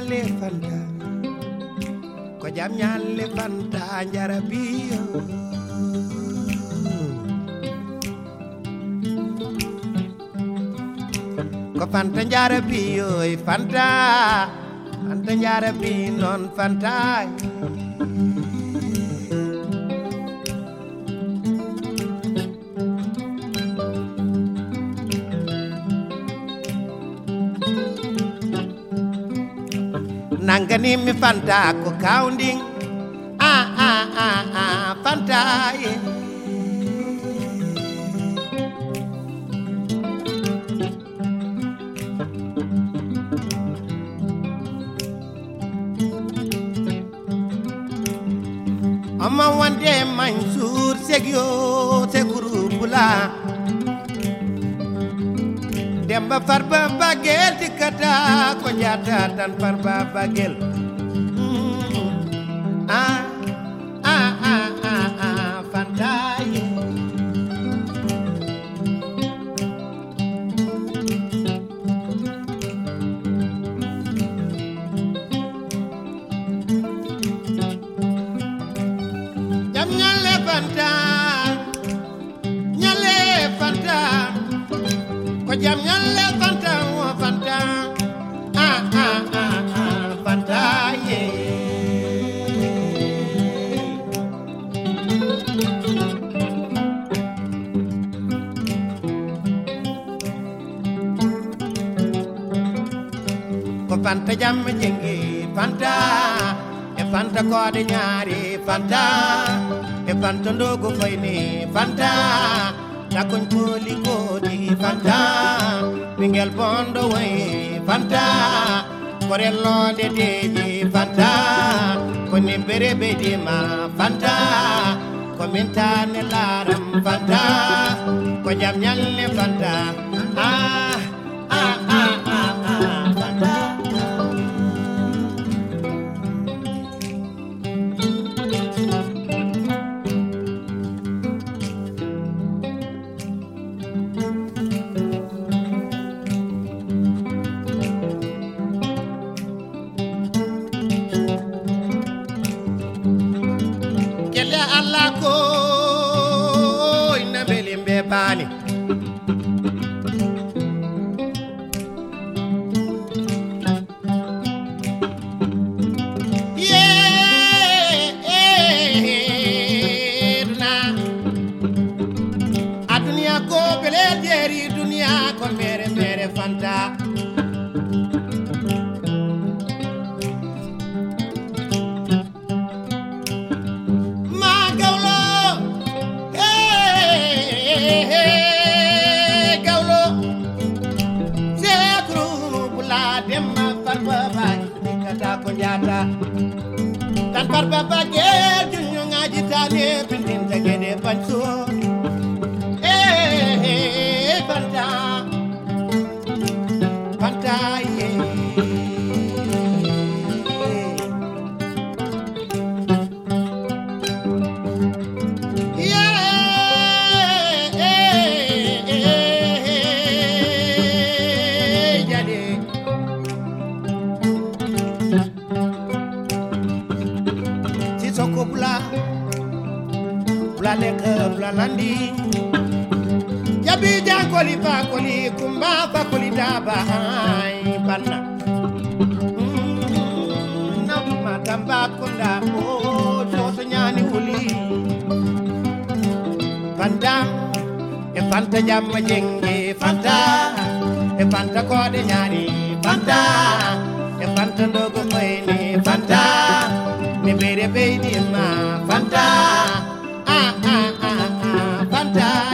ñalle fanta ko jam ñalle fanta jarabiyo ko fanta jarabiyo e fanta fanta jarabi non fanta nangani mi fanta ko kawnding a ah, a ah, a ah, a fanta ye amma wande mansour segyo seguru bula demba farba bagel dikata ko jata tan farba bagel ko jam ñalle fanta fanta. Ah ah ah ah fanta ye ko fanta jam jengi fanta. E fanta ko de ñaari fanta. E ndogo fayni fanta takon koli kodi fanta ɓingel bondo way fanta. Korellode deji fanta koni bere ɓeydima fanta. Komin tane laram fanta ko jam ñalle fanta dikata ko jata tan farba baje junyo ngaji tane bindin tagede panso bula leke bula landi jabi jankoli fakoli kumba fakoli daba ay banna Mm, namma tamba kunda o soso nyani wuli fanta e fanta jamma jenge fanta. E fanta kode nyari fanta. E fanta koyni fanta. Mi bere beydi ma fanta ah ah ah ah ah